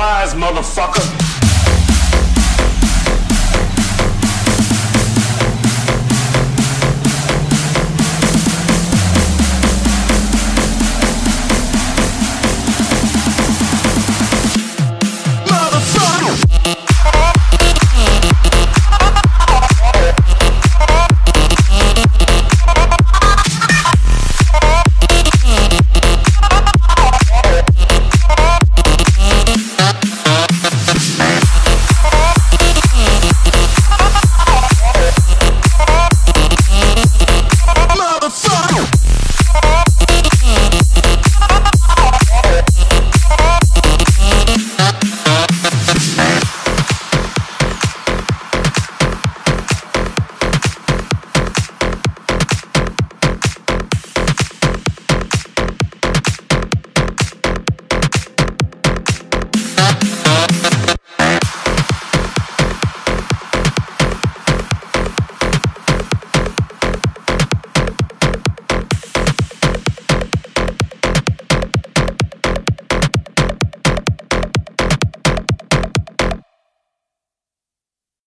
wise, motherfucker.